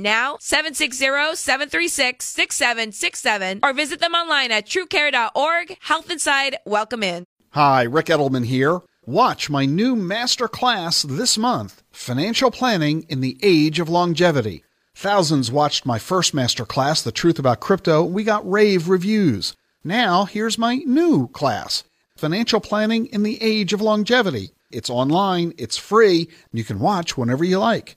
Now, 760-736-6767 or visit them online at truecare.org. Health Inside, welcome in. Hi, Ric Edelman here. Watch my new master class this month, Financial Planning in the Age of Longevity. Thousands watched my first master class, The Truth About Crypto. We got rave reviews. Now, here's my new class, Financial Planning in the Age of Longevity. It's online, it's free, and you can watch whenever you like.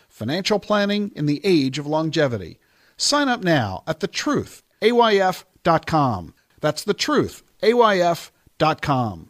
Financial Planning in the Age of Longevity. Sign up now at thetruthayf.com. That's thetruthayf.com.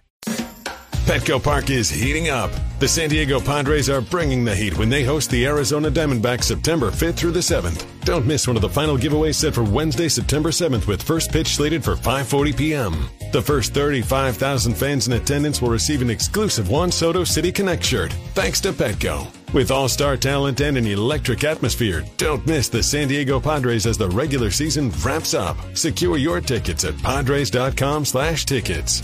Petco Park is heating up. The San Diego Padres are bringing the heat when they host the Arizona Diamondbacks September 5th through the 7th. Don't miss one of the final giveaways set for Wednesday, September 7th with first pitch slated for 5:40 p.m. The first 35,000 fans in attendance will receive an exclusive Juan Soto City Connect shirt thanks to Petco. With all-star talent and an electric atmosphere, don't miss the San Diego Padres as the regular season wraps up. Secure your tickets at padres.com/tickets.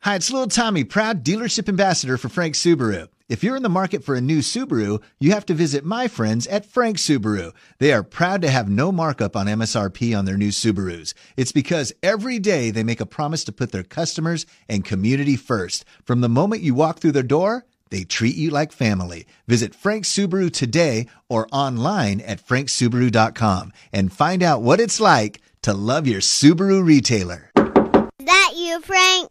Hi, it's Little Tommy, proud dealership ambassador for Frank Subaru. If you're in the market for a new Subaru, you have to visit my friends at Frank Subaru. They are proud to have no markup on MSRP on their new Subarus. It's because every day they make a promise to put their customers and community first. From the moment you walk through their door, they treat you like family. Visit Frank Subaru today or online at franksubaru.com and find out what it's like to love your Subaru retailer. that you, Frank?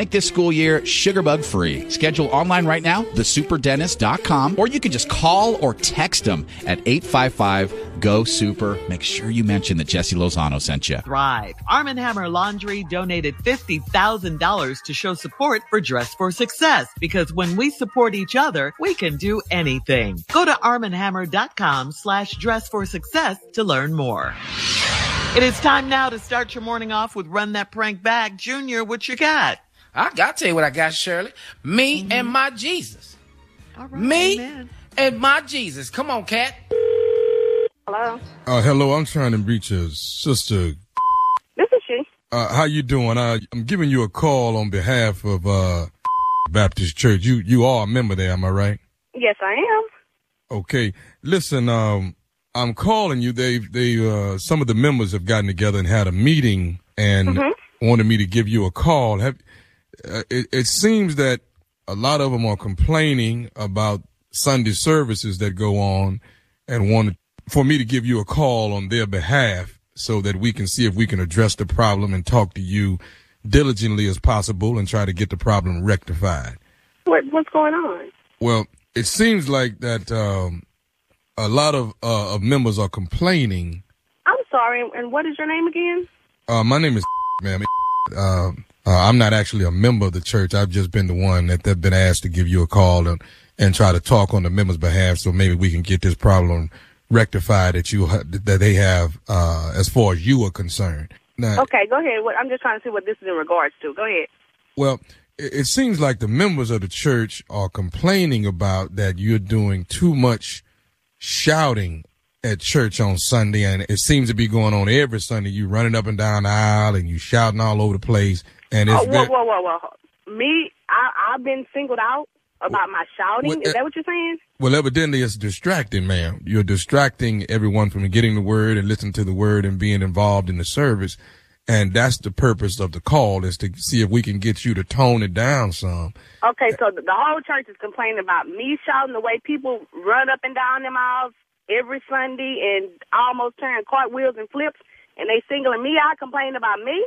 Make this school year sugarbug free. Schedule online right now, thesuperdentist.com, or you can just call or text them at 855 GO SUPER. Make sure you mention that Jesse Lozano sent you. Thrive. Arm & Hammer Laundry donated $50,000 to show support for Dress for Success because when we support each other, we can do anything. Go to armandhammer.com slash dress for success to learn more. It is time now to start your morning off with Run That Prank Back. Junior, what you got? I got to tell you what I got, Shirley. Me and my Jesus. All right, Me amen. and my Jesus. Come on, cat. Hello, Uh, hello, I'm trying to reach a sister. this is she. Uh, how you doing? I, I'm giving you a call on behalf of uh, Baptist Church. You you are a member there, am I right? Yes, I am. Okay. Listen, um, I'm calling you. They they uh, some of the members have gotten together and had a meeting and Mhm. wanted me to give you a call. Have uh, it, it seems that a lot of them are complaining about Sunday services that go on and wanted for me to give you a call on their behalf so that we can see if we can address the problem and talk to you diligently as possible and try to get the problem rectified. What, what's going on? Well, it seems like that um, a lot of, uh, of members are complaining. I'm sorry, and what is your name again? Uh, my name is ma'am. Uh, uh, I'm not actually a member of the church. I've just been the one that they've been asked to give you a call and, and try to talk on the members' behalf, so maybe we can get this problem rectified that you that they have uh, as far as you are concerned. Now, okay, go ahead. I'm just trying to see what this is in regards to. Go ahead. Well, it, it seems like the members of the church are complaining about that you're doing too much shouting at church on Sunday, and it seems to be going on every Sunday. You running up and down the aisle and you shouting all over the place, and it's oh, whoa, whoa, whoa, whoa. Me, I, I've been singled out about my shouting. Well, Is eh, that what you're saying? Well, evidently it's distracting, ma'am. You're distracting everyone from getting the word and listening to the word and being involved in the service. And that's the purpose of the call is to see if we can get you to tone it down some. Okay, so the whole church is complaining about me shouting the way people run up and down them aisles every Sunday and almost turn cartwheels and flips, and they singling me out, complaining about me.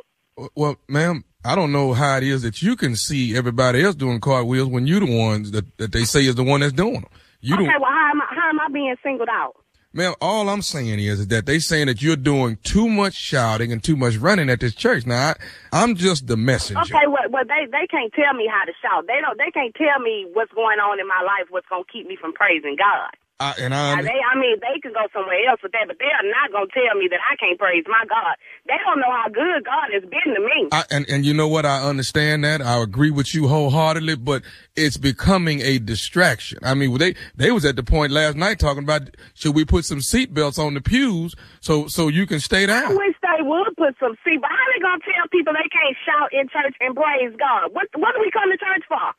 Well, ma'am, I don't know how it is that you can see everybody else doing cartwheels when you're the ones that, that they say is the one that's doing them. You okay, well, how am, I, how am I being singled out? Man, all I'm saying is that they saying that you're doing too much shouting and too much running at this church. Now, I, am just the messenger. Okay, well, well, they they can't tell me how to shout. They don't. They can't tell me what's going on in my life. What's gonna keep me from praising God. I, and I, now they, I mean, they can go somewhere else with that, but they are not going to tell me that I can't praise my God. They don't know how good God has been to me. I, and and you know what? I understand that. I agree with you wholeheartedly, but it's becoming a distraction. I mean, they they was at the point last night talking about should we put some seatbelts on the pews so so you can stay down. I wish they would put some seat, but how they gonna tell people they can't shout in church and praise God? What what do we come to church for?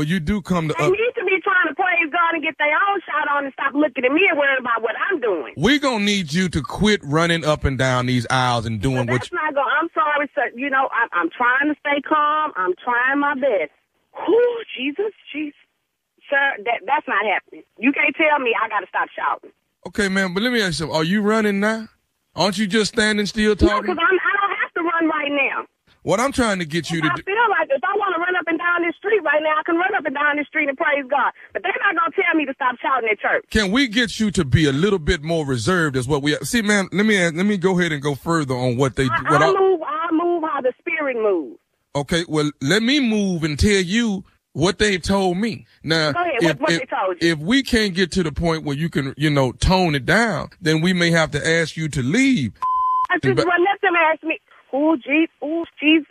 Well, you do come to. They need to be trying to praise God and get their own shot on and stop looking at me and worrying about what I'm doing. We're gonna need you to quit running up and down these aisles and doing well, what. That's not going. I'm sorry, sir. You know, I'm, I'm trying to stay calm. I'm trying my best. Whew, Jesus, Jesus, sir, that that's not happening. You can't tell me I got to stop shouting. Okay, man, but let me ask you: Are you running now? Aren't you just standing still talking? No, because I don't have to run right now. What I'm trying to get you to I do. feel like if I want to run up and down this street right now, I can run up and down this street and praise God. But they're not going to tell me to stop shouting at church. Can we get you to be a little bit more reserved as what we see, man? Let me let me go ahead and go further on what they. I, what I move. I move how the spirit moves. Okay, well, let me move and tell you what they've told me. Now, ahead, if, what, what if, if, we can't get to the point where you can, you know, tone it down, then we may have to ask you to leave. I just, well, let them ask me. Oh, Jesus.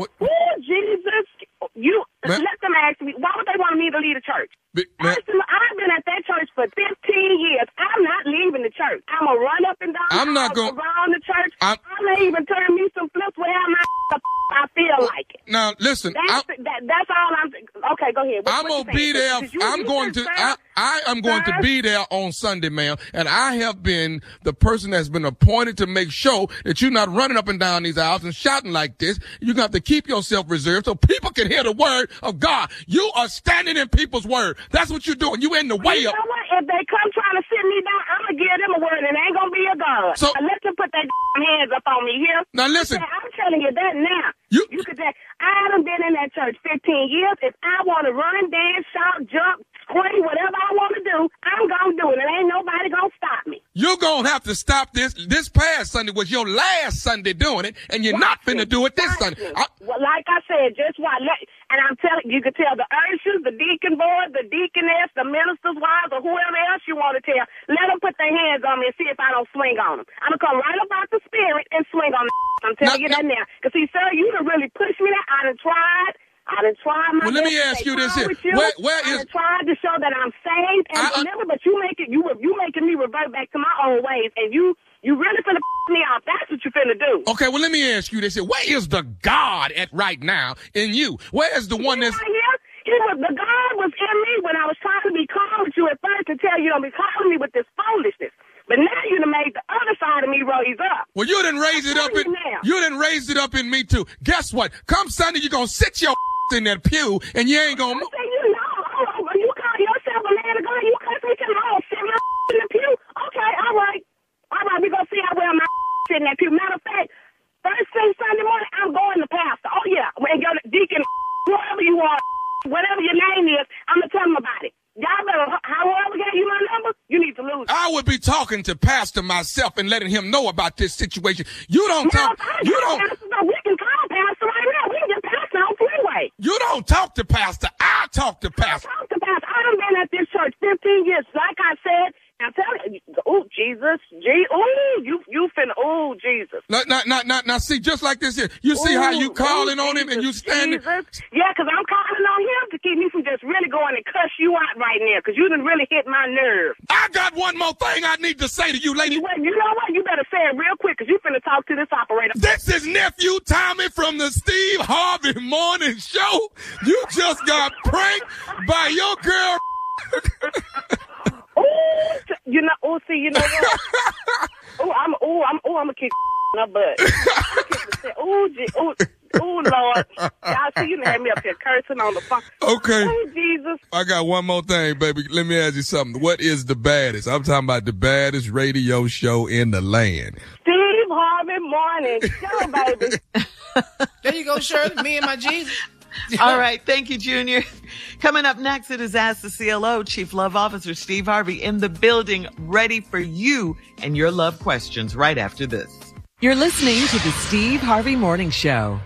What? Oh, Jesus. You Man. let them ask me. Why would they want me to leave the church? But, I've been at that church for 15 years. I'm not leaving the church. I'm going to run up and down I'm not going around the church. I'm, I may even turn me some flips wherever I feel like it. Now, listen. That's, that, that's all I'm. Okay, go ahead. What, I'm going to be there. You, I'm you going to. I, I am going to be there on Sunday, ma'am. And I have been the person that's been appointed to make sure that you're not running up and down these aisles and shouting like this. You're to have to keep yourself reserved so people can hear the word of God. You are standing in people's word. That's what you're doing. You in the way you of. know what? If they come trying to sit me down, I'm gonna give them a word, and it ain't gonna be a God. So let them put their hands up on me here. Now listen. I'm telling you that now. You, you could. Say, I haven't been in that church 15 years. If I want to run, dance, shout, jump, whatever I want to do, I'm gonna do it. And ain't nobody gonna stop me. You're gonna have to stop this. This past Sunday was your last Sunday doing it, and you're Watch not finna it. do it this Sunday. I, well, like I said, just watch. And I'm telling you, could tell the ushers, the deacon board, the deaconess, the minister's wives, or whoever else you want to tell. Let them put their hands on me and see if I don't swing on them. I'm gonna come right up out the spirit and swing on them. I'm telling Now- you that now. Cause see, sir, you done really pushed me. There. I done tried. I done tried my Well, let me ask you this here. Where- where I is- done tried to that I'm saved and I- delivered, but you make it you you making me revert back to my own ways, and you you really finna me off. That's what you finna do. okay, well, let me ask you this here. Where is the God at right now in you? Where is the one that's. Right here, he was the God was in me when I was trying to be calm with you at first to tell you don't be calling me with this foolishness. But now you done made the other side of me raise up. Well, you didn't raise it up in you now. you didn't raise it up in me too. Guess what? Come Sunday, you're gonna sit your in that pew and you ain't gonna. in that pew. Matter of fact, first thing Sunday morning, I'm going to pastor. Oh, yeah. And your deacon, whoever you are, whatever your name is, I'm going to tell him about it. Y'all better, however gave you my number, you need to lose. I would be talking to pastor myself and letting him know about this situation. You don't now, talk. You don't. Pastor, we can call pastor right now. We can get pastor on freeway. You don't talk to pastor. I talk to pastor. I talk to pastor. I've been at this church 15 years. Like I said, now tell you, oh Jesus, Gee, oh you you finna, oh Jesus. Now, now, now, now, now, see, just like this here. You see how you oh, oh, calling ooh, on him and you Jesus, standing. Jesus. Yeah, 'cause I'm calling on him to keep me from just really going and cuss you out right now, because you done really hit my nerve. I got one more thing I need to say to you, lady. Well, you know what? You better say it real quick, because you finna talk to this operator. This is nephew Tommy from the Steve Harvey Morning Show. You just got pranked by your girl. Ooh, t- you know, oh, see, you know what? oh, I'm, oh, I'm, oh, I'm gonna kick in her butt. Oh, gee, oh, oh, Lord. Y'all see, you done had me up here cursing on the phone. Okay. Oh, Jesus. I got one more thing, baby. Let me ask you something. What is the baddest? I'm talking about the baddest radio show in the land. Steve Harvey Morning Show, baby. There you go, Shirley. Me and my Jesus. All right. Thank you, Junior. Coming up next, it is Ask the CLO. Chief Love Officer Steve Harvey in the building, ready for you and your love questions right after this. You're listening to the Steve Harvey Morning Show.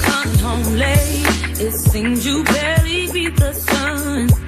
Coming home late, it seems you barely beat the sun.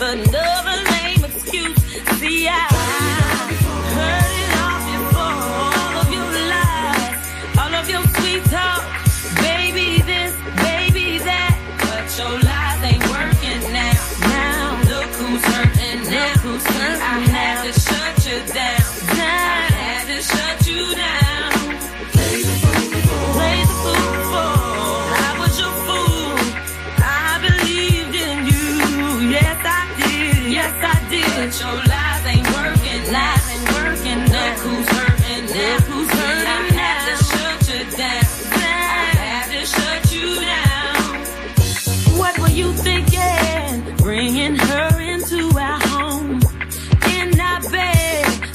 another lame excuse. See, I